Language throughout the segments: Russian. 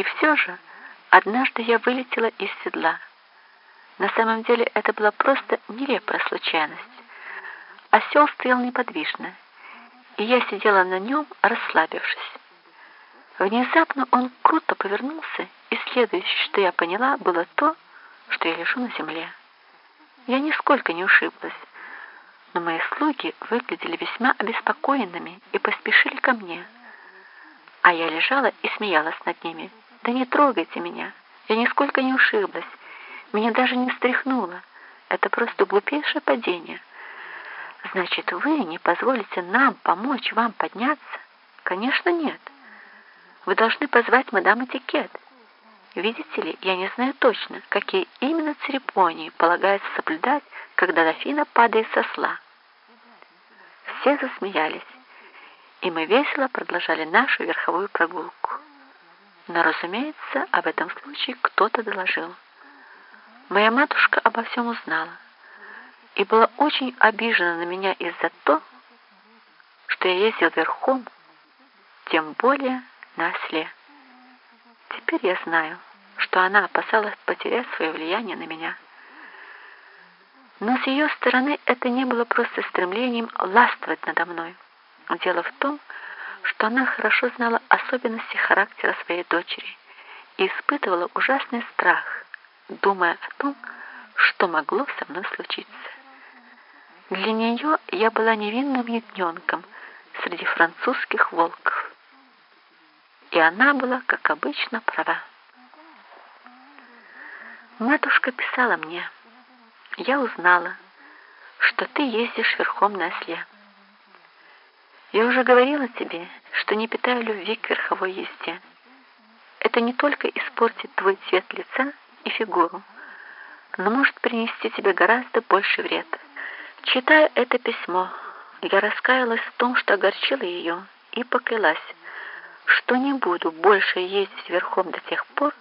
И все же однажды я вылетела из седла. На самом деле это была просто нелепая случайность. Осел стоял неподвижно, и я сидела на нем, расслабившись. Внезапно он круто повернулся, и следующее, что я поняла, было то, что я лежу на земле. Я нисколько не ушиблась, но мои слуги выглядели весьма обеспокоенными и поспешили ко мне. А я лежала и смеялась над ними. «Да не трогайте меня! Я нисколько не ушиблась! Меня даже не встряхнуло! Это просто глупейшее падение!» «Значит, вы не позволите нам помочь вам подняться?» «Конечно, нет. Вы должны позвать мадам Этикет. Видите ли, я не знаю точно, какие именно церемонии полагается соблюдать, когда дофина падает со сла». Все засмеялись, и мы весело продолжали нашу верховую прогулку. Но, разумеется, об этом случае кто-то доложил. Моя матушка обо всем узнала и была очень обижена на меня из-за того, что я ездил верхом, тем более на осле. Теперь я знаю, что она опасалась потерять свое влияние на меня. Но с ее стороны это не было просто стремлением ластвовать надо мной. Дело в том, что она хорошо знала особенности характера своей дочери и испытывала ужасный страх, думая о том, что могло со мной случиться. Для нее я была невинным ягненком среди французских волков. И она была, как обычно, права. Матушка писала мне, я узнала, что ты ездишь верхом на осле. Я уже говорила тебе, что не питаю любви к верховой езде. Это не только испортит твой цвет лица и фигуру, но может принести тебе гораздо больше вред. Читая это письмо, я раскаялась в том, что огорчила ее, и поклялась, что не буду больше ездить верхом до тех пор,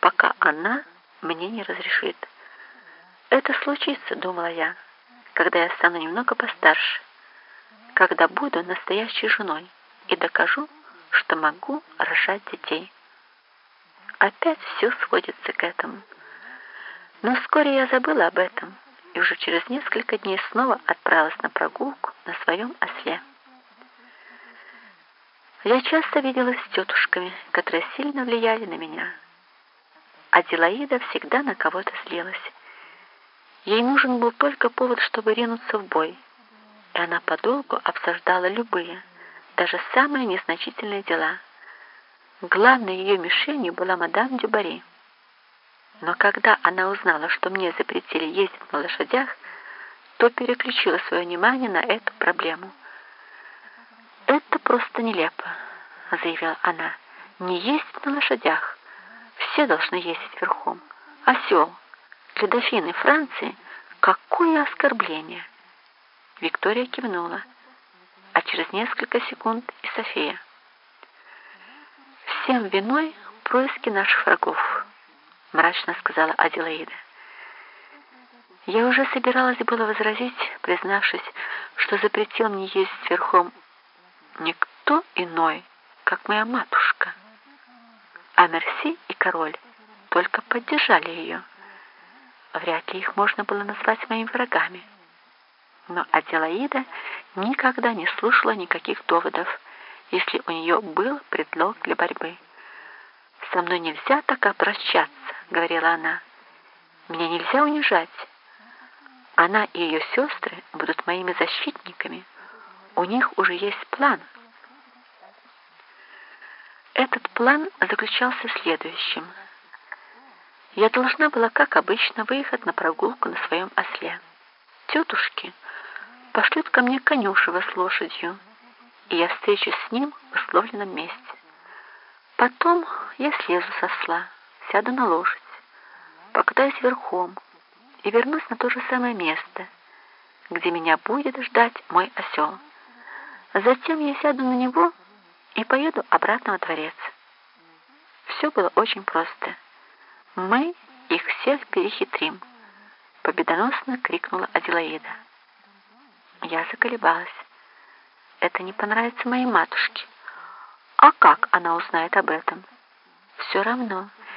пока она мне не разрешит. Это случится, думала я, когда я стану немного постарше, когда буду настоящей женой и докажу, что могу рожать детей. Опять все сводится к этому. Но вскоре я забыла об этом и уже через несколько дней снова отправилась на прогулку на своем осле. Я часто виделась с тетушками, которые сильно влияли на меня. А Делаида всегда на кого-то злилась. Ей нужен был только повод, чтобы ринуться в бой, и она подолгу обсуждала любые, даже самые незначительные дела. Главной ее мишенью была мадам Дюбари. Но когда она узнала, что мне запретили ездить на лошадях, то переключила свое внимание на эту проблему. «Это просто нелепо», — заявила она. «Не ездить на лошадях. Все должны ездить верхом. Осел для дофины Франции какое оскорбление!» Виктория кивнула, а через несколько секунд и София. «Всем виной происки наших врагов», — мрачно сказала Аделаида. Я уже собиралась было возразить, признавшись, что запретил мне ездить верхом никто иной, как моя матушка. А Мерси и король только поддержали ее. Вряд ли их можно было назвать моими врагами. Но Аделаида никогда не слушала никаких доводов, если у нее был предлог для борьбы. «Со мной нельзя так обращаться», — говорила она. «Меня нельзя унижать. Она и ее сестры будут моими защитниками. У них уже есть план». Этот план заключался в следующем — я должна была, как обычно, выехать на прогулку на своем осле. Тетушки пошлют ко мне конюшева с лошадью, и я встречусь с ним в условленном месте. Потом я слезу со осла, сяду на лошадь, покатаюсь верхом и вернусь на то же самое место, где меня будет ждать мой осел. Затем я сяду на него и поеду обратно во дворец. Все было очень просто. «Мы их всех перехитрим!» — победоносно крикнула Аделаида. Я заколебалась. Это не понравится моей матушке. А как она узнает об этом? все равно.